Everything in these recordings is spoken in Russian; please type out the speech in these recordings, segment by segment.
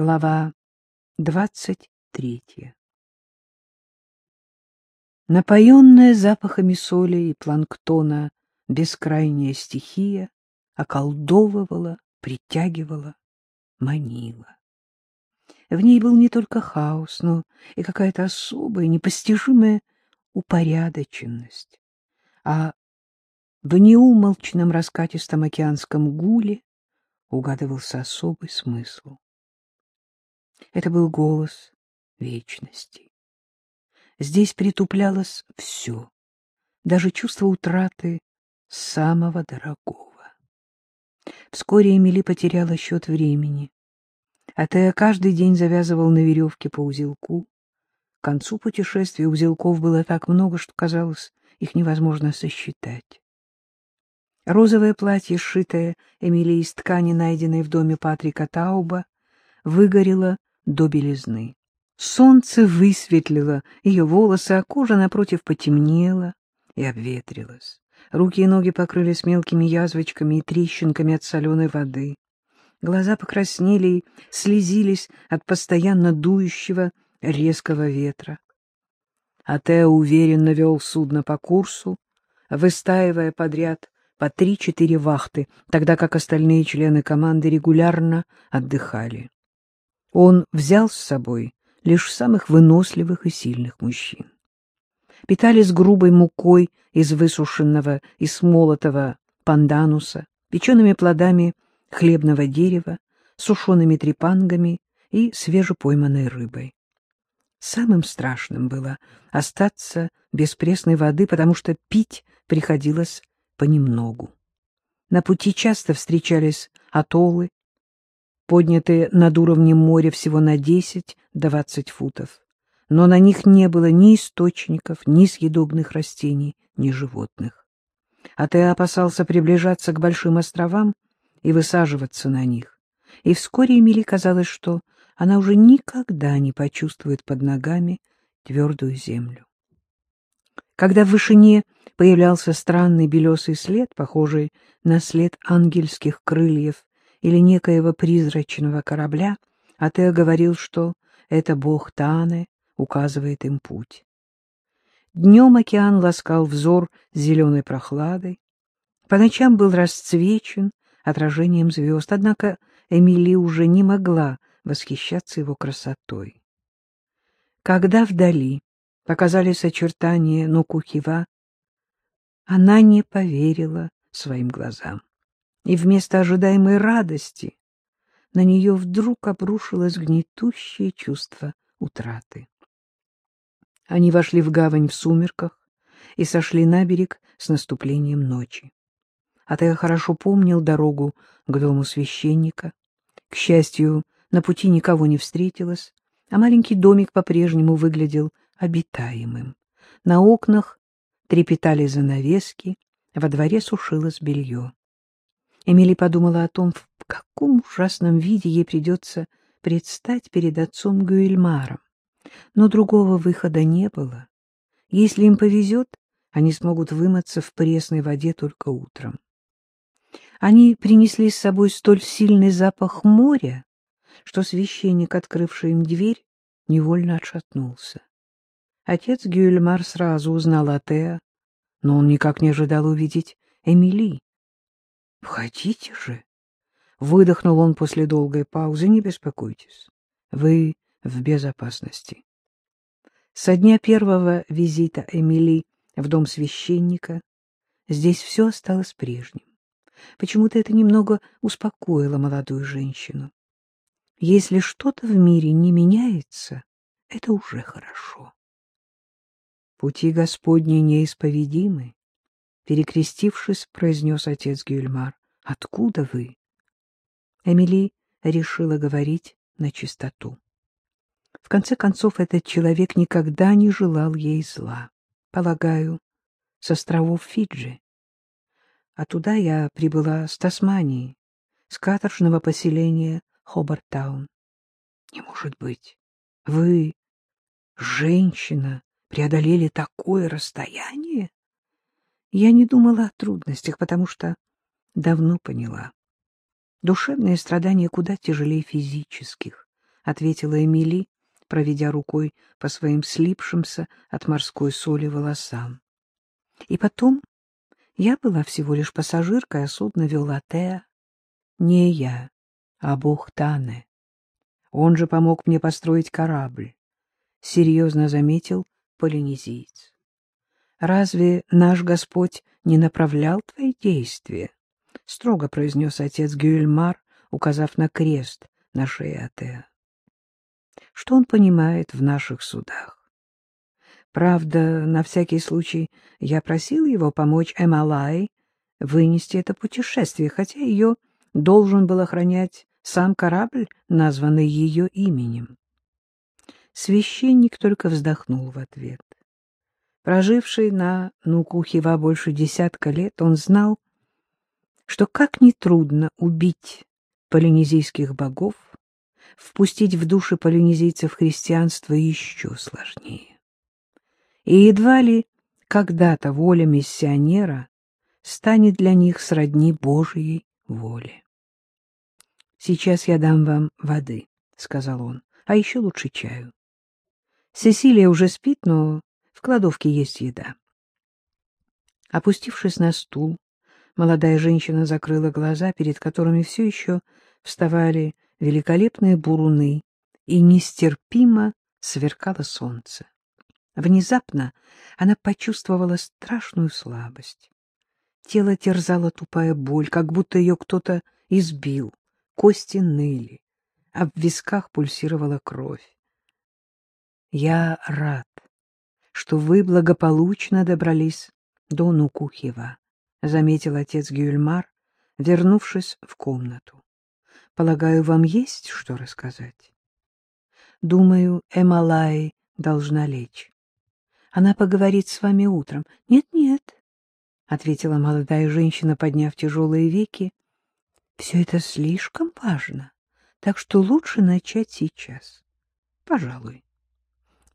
Глава двадцать третья Напоенная запахами соли и планктона бескрайняя стихия околдовывала, притягивала, манила. В ней был не только хаос, но и какая-то особая, непостижимая упорядоченность. А в неумолчном раскатистом океанском гуле угадывался особый смысл. Это был голос вечности. Здесь притуплялось все, даже чувство утраты самого дорогого. Вскоре Эмили потеряла счет времени, а Тея каждый день завязывал на веревке по узелку. К концу путешествия узелков было так много, что казалось, их невозможно сосчитать. Розовое платье, сшитое Эмили из ткани, найденной в доме Патрика Тауба, выгорело до белизны. Солнце высветлило ее волосы, а кожа напротив потемнела и обветрилась. Руки и ноги покрылись мелкими язвочками и трещинками от соленой воды. Глаза покраснели и слезились от постоянно дующего резкого ветра. А Тео уверенно вел судно по курсу, выстаивая подряд по три-четыре вахты, тогда как остальные члены команды регулярно отдыхали. Он взял с собой лишь самых выносливых и сильных мужчин. Питались грубой мукой из высушенного и смолотого пандануса, печеными плодами хлебного дерева, сушеными трепангами и свежепойманной рыбой. Самым страшным было остаться без пресной воды, потому что пить приходилось понемногу. На пути часто встречались атоллы, поднятые над уровнем моря всего на 10-20 футов. Но на них не было ни источников, ни съедобных растений, ни животных. А ты опасался приближаться к большим островам и высаживаться на них. И вскоре Эмили казалось, что она уже никогда не почувствует под ногами твердую землю. Когда в вышине появлялся странный белесый след, похожий на след ангельских крыльев или некоего призрачного корабля, а ты говорил, что это бог Таны указывает им путь. Днем океан ласкал взор зеленой прохладой, по ночам был расцвечен отражением звезд, однако Эмили уже не могла восхищаться его красотой. Когда вдали показались очертания Нокухива, она не поверила своим глазам и вместо ожидаемой радости на нее вдруг обрушилось гнетущее чувство утраты. Они вошли в гавань в сумерках и сошли на берег с наступлением ночи. Атея хорошо помнил дорогу к дому священника. К счастью, на пути никого не встретилось, а маленький домик по-прежнему выглядел обитаемым. На окнах трепетали занавески, во дворе сушилось белье. Эмили подумала о том, в каком ужасном виде ей придется предстать перед отцом Гюэльмаром. Но другого выхода не было. Если им повезет, они смогут вымыться в пресной воде только утром. Они принесли с собой столь сильный запах моря, что священник, открывший им дверь, невольно отшатнулся. Отец Гюэльмар сразу узнал Атеа, но он никак не ожидал увидеть Эмили. — Входите же! — выдохнул он после долгой паузы. — Не беспокойтесь. Вы в безопасности. Со дня первого визита Эмили в дом священника здесь все осталось прежним. Почему-то это немного успокоило молодую женщину. Если что-то в мире не меняется, это уже хорошо. Пути Господни неисповедимы, Перекрестившись, произнес отец Гюльмар. — Откуда вы? Эмили решила говорить на чистоту. В конце концов, этот человек никогда не желал ей зла. Полагаю, с островов Фиджи. А туда я прибыла с Тасмании, с каторжного поселения Хобартаун. Не может быть. Вы, женщина, преодолели такое расстояние? Я не думала о трудностях, потому что давно поняла. Душевные страдания куда тяжелее физических. — ответила Эмили, проведя рукой по своим слипшимся от морской соли волосам. И потом я была всего лишь пассажиркой, а судно вела Теа. Не я, а бог Тане. Он же помог мне построить корабль, — серьезно заметил полинезиец. Разве наш Господь не направлял твои действия? — строго произнес отец Гюэльмар, указав на крест на шее Атеа. Что он понимает в наших судах? Правда, на всякий случай я просил его помочь Эмалай вынести это путешествие, хотя ее должен был охранять сам корабль, названный ее именем. Священник только вздохнул в ответ. Проживший на Нукухева больше десятка лет, он знал, что как ни трудно убить полинезийских богов, впустить в души полинезийцев христианство еще сложнее. И едва ли когда-то воля миссионера станет для них сродни Божьей воле. «Сейчас я дам вам воды», — сказал он, — «а еще лучше чаю. Сесилия уже спит, но в кладовке есть еда». Опустившись на стул, молодая женщина закрыла глаза, перед которыми все еще вставали великолепные буруны, и нестерпимо сверкало солнце. Внезапно она почувствовала страшную слабость. Тело терзала тупая боль, как будто ее кто-то избил, кости ныли, а в висках пульсировала кровь. «Я рад, что вы благополучно добрались до Нукухева», — заметил отец Гюльмар, вернувшись в комнату. Полагаю, вам есть что рассказать? Думаю, Эмалай должна лечь. Она поговорит с вами утром. Нет-нет, — ответила молодая женщина, подняв тяжелые веки. Все это слишком важно, так что лучше начать сейчас. Пожалуй.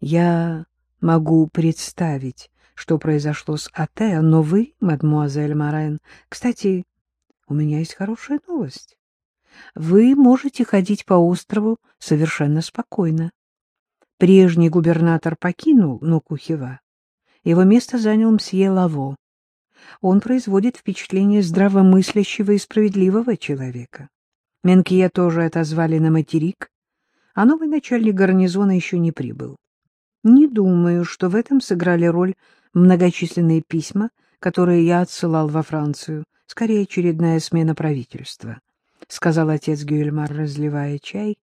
Я могу представить, что произошло с Атеа, но вы, мадмуазель Морен, кстати, у меня есть хорошая новость вы можете ходить по острову совершенно спокойно. Прежний губернатор покинул Нокухева. Его место занял мсье Лаво. Он производит впечатление здравомыслящего и справедливого человека. Менкия тоже отозвали на материк, а новый начальник гарнизона еще не прибыл. Не думаю, что в этом сыграли роль многочисленные письма, которые я отсылал во Францию, скорее очередная смена правительства. — сказал отец Гюэльмар, разливая чай.